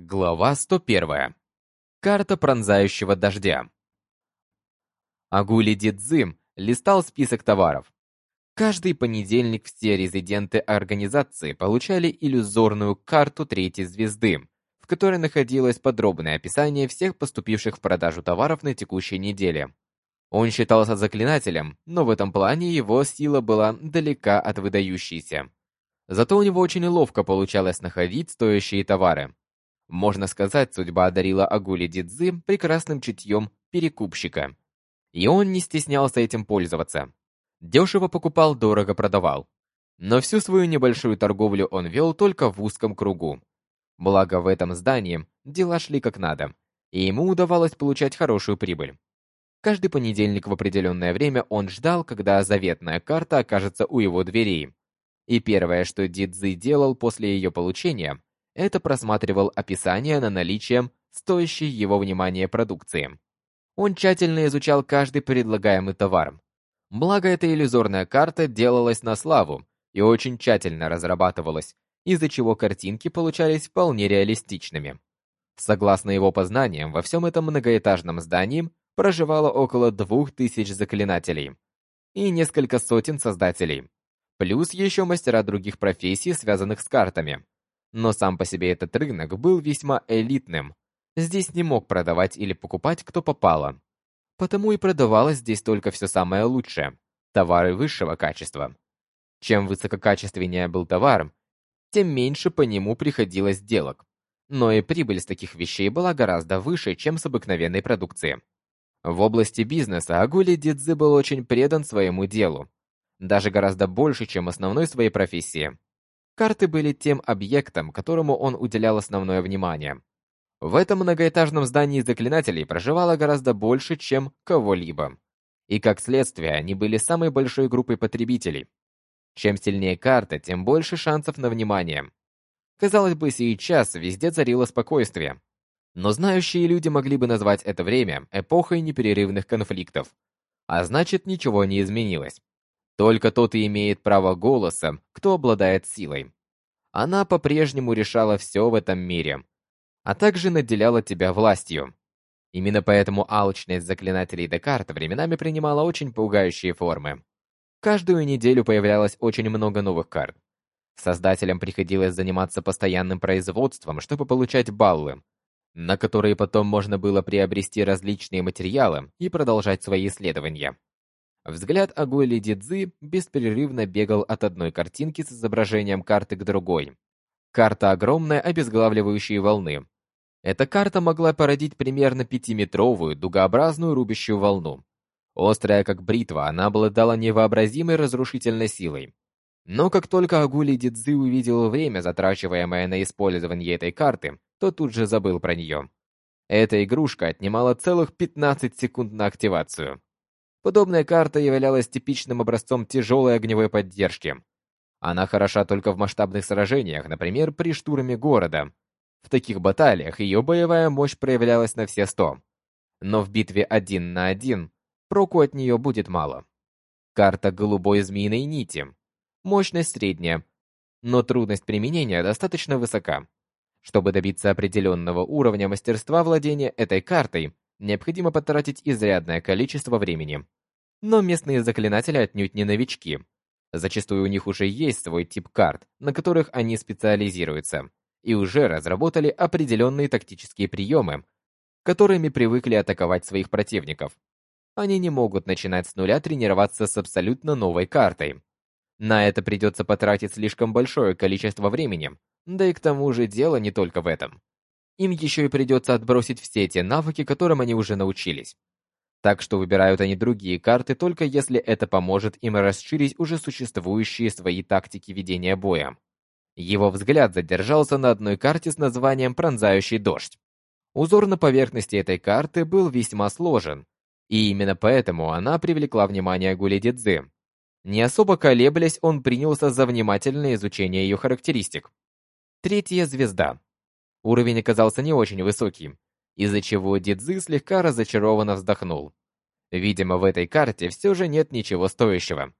Глава 101. Карта пронзающего дождя. Агули Дидзим листал список товаров. Каждый понедельник все резиденты организации получали иллюзорную карту третьей звезды, в которой находилось подробное описание всех поступивших в продажу товаров на текущей неделе. Он считался заклинателем, но в этом плане его сила была далека от выдающейся. Зато у него очень ловко получалось находить стоящие товары. Можно сказать, судьба одарила Агули Дидзы прекрасным чутьем перекупщика. И он не стеснялся этим пользоваться. Дешево покупал, дорого продавал. Но всю свою небольшую торговлю он вел только в узком кругу. Благо в этом здании дела шли как надо, и ему удавалось получать хорошую прибыль. Каждый понедельник в определенное время он ждал, когда заветная карта окажется у его дверей. И первое, что Дидзи делал после ее получения, это просматривал описание на наличие стоящей его внимания продукции. Он тщательно изучал каждый предлагаемый товар. Благо, эта иллюзорная карта делалась на славу и очень тщательно разрабатывалась, из-за чего картинки получались вполне реалистичными. Согласно его познаниям, во всем этом многоэтажном здании проживало около двух тысяч заклинателей и несколько сотен создателей, плюс еще мастера других профессий, связанных с картами. Но сам по себе этот рынок был весьма элитным. Здесь не мог продавать или покупать кто попало. Потому и продавалось здесь только все самое лучшее – товары высшего качества. Чем высококачественнее был товар, тем меньше по нему приходилось сделок. Но и прибыль с таких вещей была гораздо выше, чем с обыкновенной продукции. В области бизнеса Агули Дидзи был очень предан своему делу. Даже гораздо больше, чем основной своей профессии. Карты были тем объектом, которому он уделял основное внимание. В этом многоэтажном здании заклинателей проживало гораздо больше, чем кого-либо. И как следствие, они были самой большой группой потребителей. Чем сильнее карта, тем больше шансов на внимание. Казалось бы, сейчас везде царило спокойствие. Но знающие люди могли бы назвать это время эпохой непрерывных конфликтов. А значит, ничего не изменилось. Только тот и имеет право голоса, кто обладает силой. Она по-прежнему решала все в этом мире, а также наделяла тебя властью. Именно поэтому алчность заклинателей Декарта временами принимала очень пугающие формы. Каждую неделю появлялось очень много новых карт. Создателям приходилось заниматься постоянным производством, чтобы получать баллы, на которые потом можно было приобрести различные материалы и продолжать свои исследования. Взгляд Агуэли Дидзы беспрерывно бегал от одной картинки с изображением карты к другой. Карта огромная обезглавливающей волны. Эта карта могла породить примерно пятиметровую дугообразную рубящую волну. Острая как бритва, она обладала невообразимой разрушительной силой. Но как только Агули Дидзы увидел время, затрачиваемое на использование этой карты, то тут же забыл про нее. Эта игрушка отнимала целых 15 секунд на активацию. Подобная карта являлась типичным образцом тяжелой огневой поддержки. Она хороша только в масштабных сражениях, например, при штурме города. В таких баталиях ее боевая мощь проявлялась на все сто. Но в битве один на один проку от нее будет мало. Карта голубой змеиной нити. Мощность средняя, но трудность применения достаточно высока. Чтобы добиться определенного уровня мастерства владения этой картой, необходимо потратить изрядное количество времени. Но местные заклинатели отнюдь не новички. Зачастую у них уже есть свой тип карт, на которых они специализируются, и уже разработали определенные тактические приемы, которыми привыкли атаковать своих противников. Они не могут начинать с нуля тренироваться с абсолютно новой картой. На это придется потратить слишком большое количество времени, да и к тому же дело не только в этом. Им еще и придется отбросить все те навыки, которым они уже научились. Так что выбирают они другие карты только если это поможет им расширить уже существующие свои тактики ведения боя. Его взгляд задержался на одной карте с названием «Пронзающий дождь». Узор на поверхности этой карты был весьма сложен, и именно поэтому она привлекла внимание Гулидидзы. Не особо колеблясь, он принялся за внимательное изучение ее характеристик. Третья звезда. Уровень оказался не очень высокий, из-за чего Дидзы слегка разочарованно вздохнул. Видимо, в этой карте все же нет ничего стоящего.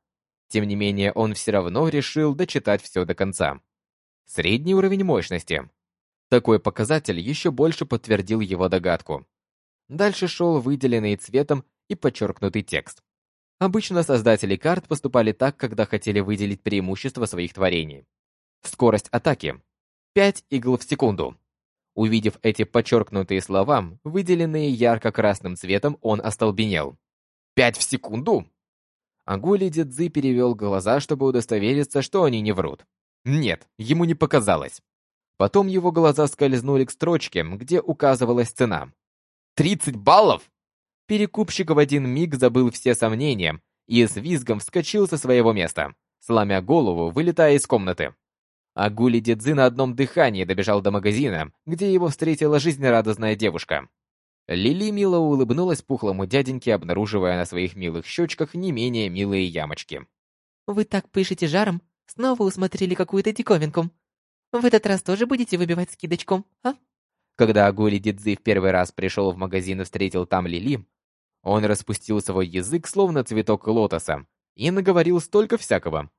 Тем не менее, он все равно решил дочитать все до конца. Средний уровень мощности. Такой показатель еще больше подтвердил его догадку. Дальше шел выделенный цветом и подчеркнутый текст. Обычно создатели карт поступали так, когда хотели выделить преимущество своих творений. Скорость атаки 5 игл в секунду. Увидев эти подчеркнутые слова, выделенные ярко-красным цветом, он остолбенел. «Пять в секунду?» Агули Дидзи перевел глаза, чтобы удостовериться, что они не врут. Нет, ему не показалось. Потом его глаза скользнули к строчке, где указывалась цена. «Тридцать баллов!» Перекупщик в один миг забыл все сомнения и с визгом вскочил со своего места, сломя голову, вылетая из комнаты. А Гули Дидзи на одном дыхании добежал до магазина, где его встретила жизнерадостная девушка. Лили мило улыбнулась пухлому дяденьке, обнаруживая на своих милых щечках не менее милые ямочки. «Вы так пышете жаром, снова усмотрели какую-то диковинку. В этот раз тоже будете выбивать скидочку, а?» Когда Агули Дидзи в первый раз пришел в магазин и встретил там Лили, он распустил свой язык, словно цветок лотоса, и наговорил столько всякого,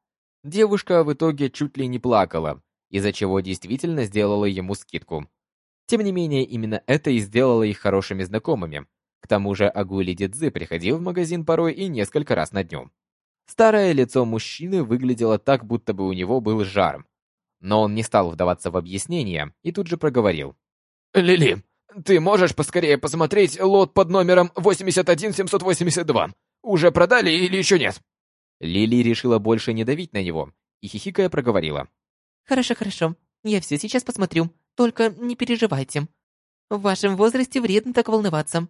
Девушка в итоге чуть ли не плакала, из-за чего действительно сделала ему скидку. Тем не менее, именно это и сделало их хорошими знакомыми. К тому же Агули Дидзи приходил в магазин порой и несколько раз на дню. Старое лицо мужчины выглядело так, будто бы у него был жар. Но он не стал вдаваться в объяснения и тут же проговорил. «Лили, ты можешь поскорее посмотреть лот под номером 81782? Уже продали или еще нет?» Лили решила больше не давить на него и хихикая проговорила. «Хорошо, хорошо. Я все сейчас посмотрю. Только не переживайте. В вашем возрасте вредно так волноваться».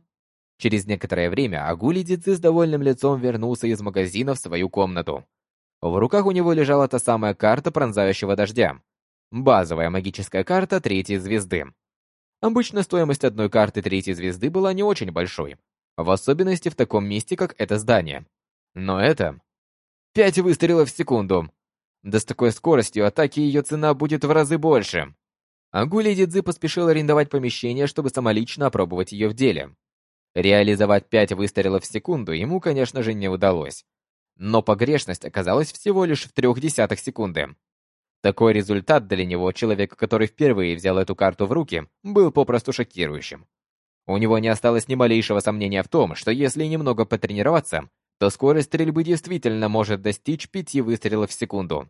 Через некоторое время Агули Дидзи с довольным лицом вернулся из магазина в свою комнату. В руках у него лежала та самая карта пронзающего дождя. Базовая магическая карта третьей звезды. Обычно стоимость одной карты третьей звезды была не очень большой, в особенности в таком месте, как это здание. Но это Пять выстрелов в секунду. Да с такой скоростью атаки ее цена будет в разы больше. Агули Дидзи поспешил арендовать помещение, чтобы самолично опробовать ее в деле. Реализовать пять выстрелов в секунду ему, конечно же, не удалось. Но погрешность оказалась всего лишь в трех десятых секунды. Такой результат для него, человека, который впервые взял эту карту в руки, был попросту шокирующим. У него не осталось ни малейшего сомнения в том, что если немного потренироваться, то скорость стрельбы действительно может достичь пяти выстрелов в секунду.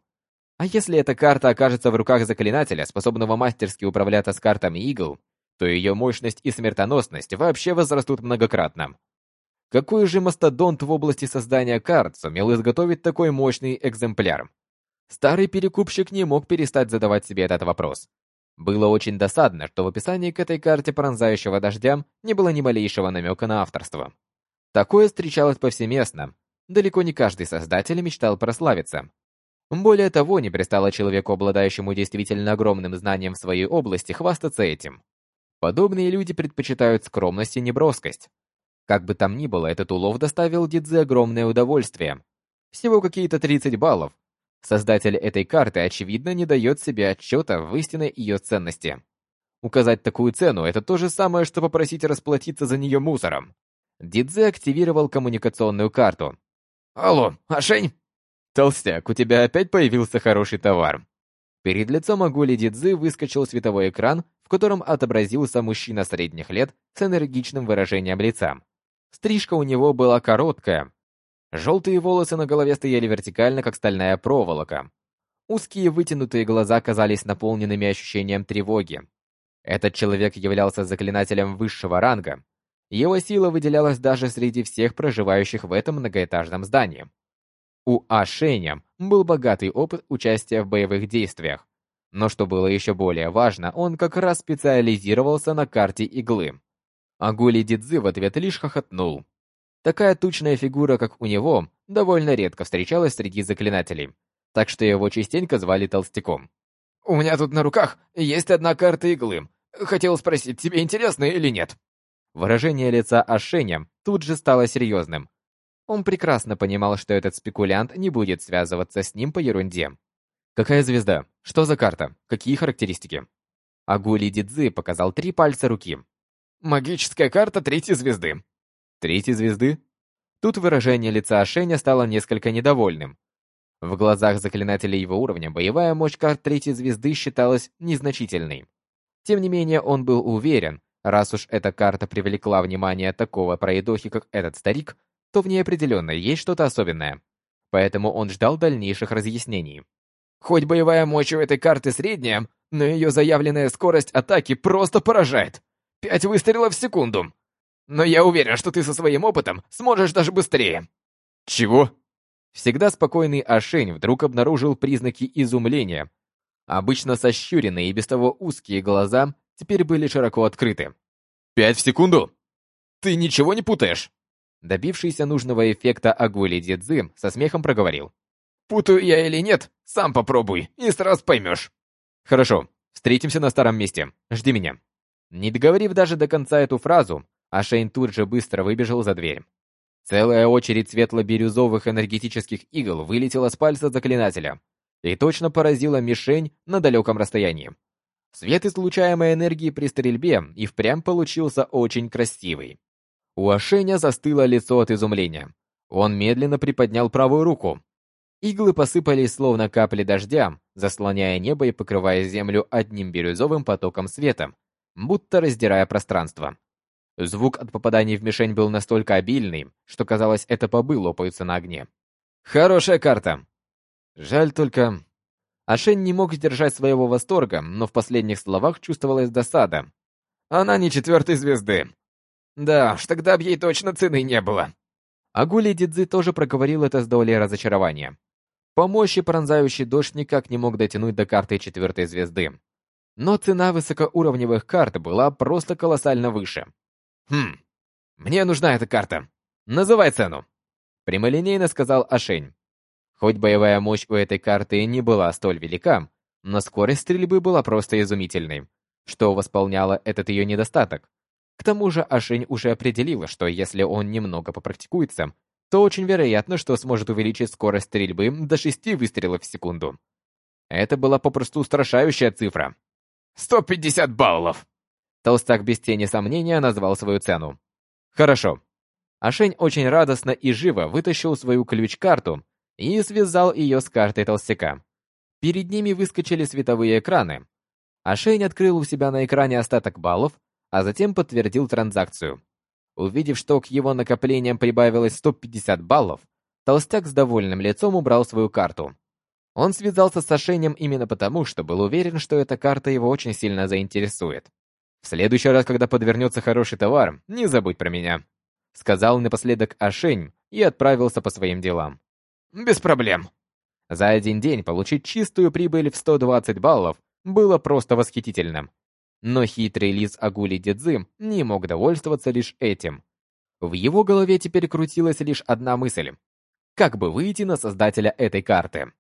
А если эта карта окажется в руках заклинателя, способного мастерски управляться с картами игл, то ее мощность и смертоносность вообще возрастут многократно. Какой же мастодонт в области создания карт сумел изготовить такой мощный экземпляр? Старый перекупщик не мог перестать задавать себе этот вопрос. Было очень досадно, что в описании к этой карте пронзающего дождя не было ни малейшего намека на авторство. Такое встречалось повсеместно. Далеко не каждый создатель мечтал прославиться. Более того, не пристало человеку, обладающему действительно огромным знанием в своей области, хвастаться этим. Подобные люди предпочитают скромность и неброскость. Как бы там ни было, этот улов доставил Дидзе огромное удовольствие. Всего какие-то 30 баллов. Создатель этой карты, очевидно, не дает себе отчета в истинной ее ценности. Указать такую цену – это то же самое, что попросить расплатиться за нее мусором. Дидзе активировал коммуникационную карту. «Алло, Ашень?» «Толстяк, у тебя опять появился хороший товар». Перед лицом Агули Дидзы выскочил световой экран, в котором отобразился мужчина средних лет с энергичным выражением лица. Стрижка у него была короткая. Желтые волосы на голове стояли вертикально, как стальная проволока. Узкие вытянутые глаза казались наполненными ощущением тревоги. Этот человек являлся заклинателем высшего ранга, его сила выделялась даже среди всех проживающих в этом многоэтажном здании. У Ашеня был богатый опыт участия в боевых действиях. Но что было еще более важно, он как раз специализировался на карте иглы. Агули Дидзи в ответ лишь хохотнул. Такая тучная фигура, как у него, довольно редко встречалась среди заклинателей, так что его частенько звали Толстяком. «У меня тут на руках есть одна карта иглы. Хотел спросить, тебе интересно или нет?» Выражение лица Ашеня тут же стало серьезным. Он прекрасно понимал, что этот спекулянт не будет связываться с ним по ерунде. Какая звезда? Что за карта? Какие характеристики? Агули Дидзи показал три пальца руки. Магическая карта третьей звезды. Третьей звезды? Тут выражение лица Ашеня стало несколько недовольным. В глазах заклинателей его уровня боевая мощь карт третьей звезды считалась незначительной. Тем не менее, он был уверен, раз уж эта карта привлекла внимание такого пройдохи, как этот старик, то в ней определенно есть что-то особенное. Поэтому он ждал дальнейших разъяснений. Хоть боевая мощь у этой карты средняя, но ее заявленная скорость атаки просто поражает. Пять выстрелов в секунду. Но я уверен, что ты со своим опытом сможешь даже быстрее. Чего? Всегда спокойный Ашень вдруг обнаружил признаки изумления. Обычно сощуренные и без того узкие глаза теперь были широко открыты. «Пять в секунду? Ты ничего не путаешь?» Добившийся нужного эффекта Агули Дидзы со смехом проговорил. «Путаю я или нет, сам попробуй, и сразу поймешь». «Хорошо, встретимся на старом месте. Жди меня». Не договорив даже до конца эту фразу, Ашейн тут же быстро выбежал за дверь. Целая очередь светло-бирюзовых энергетических игл вылетела с пальца заклинателя и точно поразила мишень на далеком расстоянии. Свет излучаемой энергии при стрельбе и впрямь получился очень красивый. У Ашеня застыло лицо от изумления. Он медленно приподнял правую руку. Иглы посыпались словно капли дождя, заслоняя небо и покрывая землю одним бирюзовым потоком света, будто раздирая пространство. Звук от попаданий в мишень был настолько обильный, что казалось, это побы лопаются на огне. Хорошая карта. Жаль только... Ашен не мог сдержать своего восторга, но в последних словах чувствовалась досада. Она не четвертой звезды. Да уж, тогда б ей точно цены не было. Агули Дидзи тоже проговорил это с долей разочарования. По мощи пронзающий дождь никак не мог дотянуть до карты четвертой звезды. Но цена высокоуровневых карт была просто колоссально выше. «Хм, мне нужна эта карта. Называй цену!» Прямолинейно сказал Ашень. Хоть боевая мощь у этой карты не была столь велика, но скорость стрельбы была просто изумительной, что восполняло этот ее недостаток. К тому же Ашень уже определила, что если он немного попрактикуется, то очень вероятно, что сможет увеличить скорость стрельбы до 6 выстрелов в секунду. Это была попросту устрашающая цифра. «150 баллов!» Толстяк без тени сомнения назвал свою цену. Хорошо. Ашень очень радостно и живо вытащил свою ключ-карту и связал ее с картой толстяка. Перед ними выскочили световые экраны. Ашень открыл у себя на экране остаток баллов, а затем подтвердил транзакцию. Увидев, что к его накоплениям прибавилось 150 баллов, толстяк с довольным лицом убрал свою карту. Он связался с Ашенем именно потому, что был уверен, что эта карта его очень сильно заинтересует. В следующий раз, когда подвернется хороший товар, не забудь про меня», — сказал напоследок Ашень и отправился по своим делам. «Без проблем». За один день получить чистую прибыль в 120 баллов было просто восхитительным. Но хитрый лис Агули Дедзы не мог довольствоваться лишь этим. В его голове теперь крутилась лишь одна мысль. Как бы выйти на создателя этой карты?